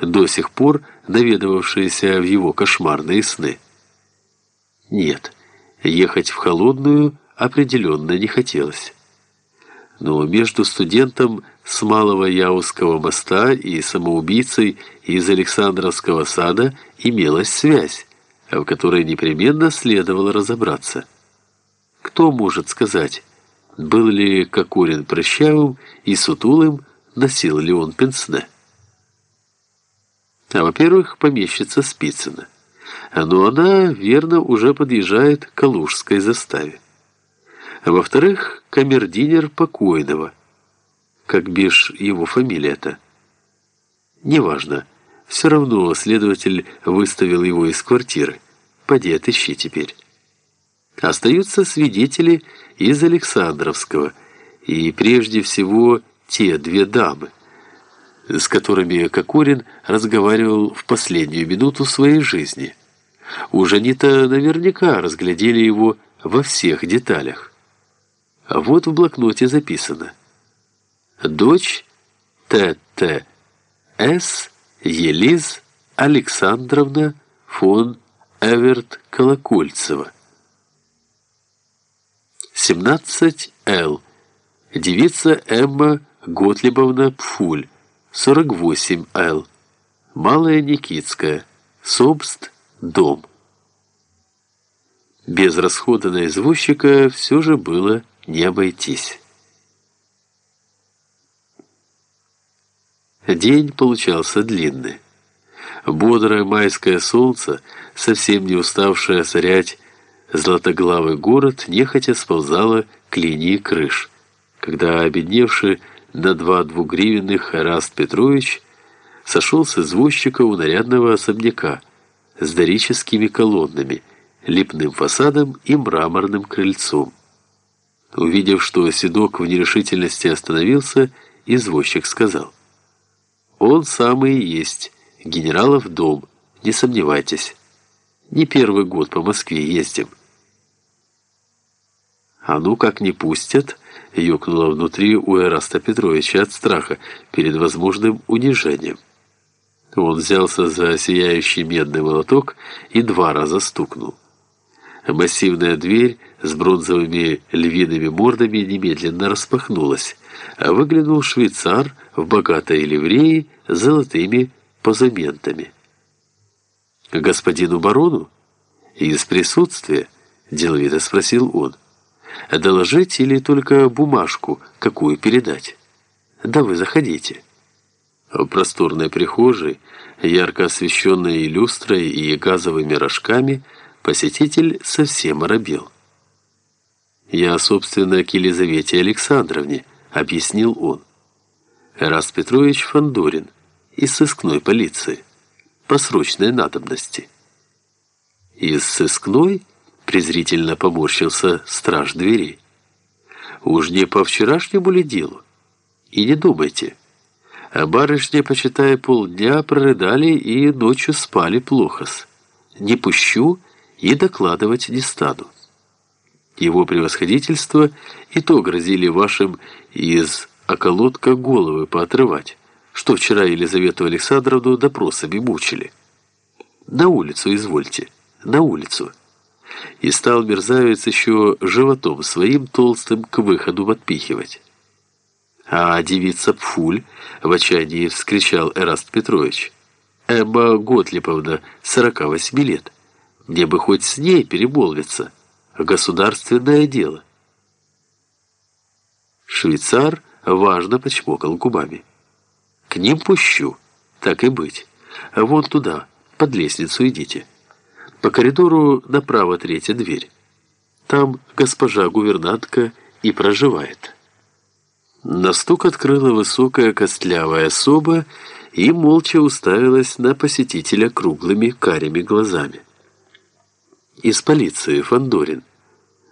до сих пор наведывавшиеся в его кошмарные сны. Нет, ехать в холодную определенно не хотелось. Но между студентом с Малого Яузского моста и самоубийцей из Александровского сада имелась связь, в которой непременно следовало разобраться. Кто может сказать, был ли Кокорин прыщавым и сутулым, носил ли он пенсне? А во-первых, помещица Спицына. Но она, верно, уже подъезжает к Калужской заставе. А во-вторых, камердинер покойного. Как бишь его фамилия-то? Неважно. Все равно следователь выставил его из квартиры. Поди отыщи теперь. Остаются свидетели из Александровского, и прежде всего те две дамы, с которыми Кокорин разговаривал в последнюю минуту своей жизни. Уж они-то наверняка разглядели его во всех деталях. А вот в блокноте записано. Дочь Т.Т.С. Елиз Александровна фон Эверт Колокольцева. 17Л. Девица Эмма Готлибовна Пфуль. 48Л. Малая Никитская. Собст. Дом. Без расхода на извозчика все же было не обойтись. День получался длинный. Бодрое майское солнце, совсем не уставшее осорять златоглавый город, нехотя сползало к линии крыш, когда обедневший на два двугривенных Раст Петрович сошел с извозчика у нарядного особняка с дорическими колоннами, липным фасадом и мраморным крыльцом. Увидев, что Седок в нерешительности остановился, извозчик сказал, «Он самый и есть, генералов дом, не сомневайтесь. Не первый год по Москве ездим». «А ну как не пустят?» — ёкнуло внутри у Эраста Петровича от страха перед возможным унижением. Он взялся за сияющий медный молоток и два раза стукнул. Массивная дверь с бронзовыми львиными мордами немедленно распахнулась, а выглянул швейцар в богатой ливреи с золотыми позаментами. «Господину барону?» «Из присутствия?» – деловито спросил он. «Доложить или только бумажку, какую передать?» «Да вы заходите». В просторной прихожей, ярко освещенной люстрой и газовыми рожками, посетитель совсем оробел. «Я, собственно, к Елизавете Александровне», — объяснил он. «Раст Петрович Фандорин из сыскной полиции, по срочной надобности». «Из сыскной?» — презрительно поморщился страж дверей. «Уж не по вчерашнему ли делу? И не думайте». А барышни, почитая полдня, прорыдали и ночью спали плохо-с. Не пущу и докладывать не стану. Его превосходительство и то грозили вашим из околотка головы поотрывать, что вчера Елизавету Александровну допросами мучили. На улицу, извольте, на улицу. И стал мерзавец еще животом своим толстым к выходу подпихивать. А девица Пфуль, в отчаянии вскричал Эраст Петрович. Эмма Готлиповна, 48 лет. Мне бы хоть с ней перемолвиться. Государственное дело. Швейцар важно почмокал губами. К ним пущу, так и быть. Вон туда, под лестницу идите. По коридору направо третья дверь. Там госпожа гувернантка и проживает. На стук открыла высокая костлявая особа и молча уставилась на посетителя круглыми карими глазами. «Из полиции, Фандорин.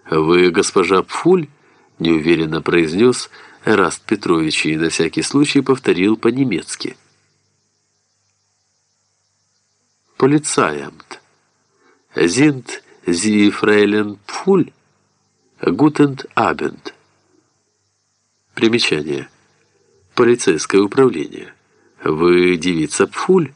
Вы госпожа Пфуль?» — неуверенно произнес Эраст Петрович и на всякий случай повторил по-немецки. «Полицаямт. Зинт зи фрейлен Пфуль? Гутент абенд». Примечание. Полицейское управление. Вы девица Пфуль?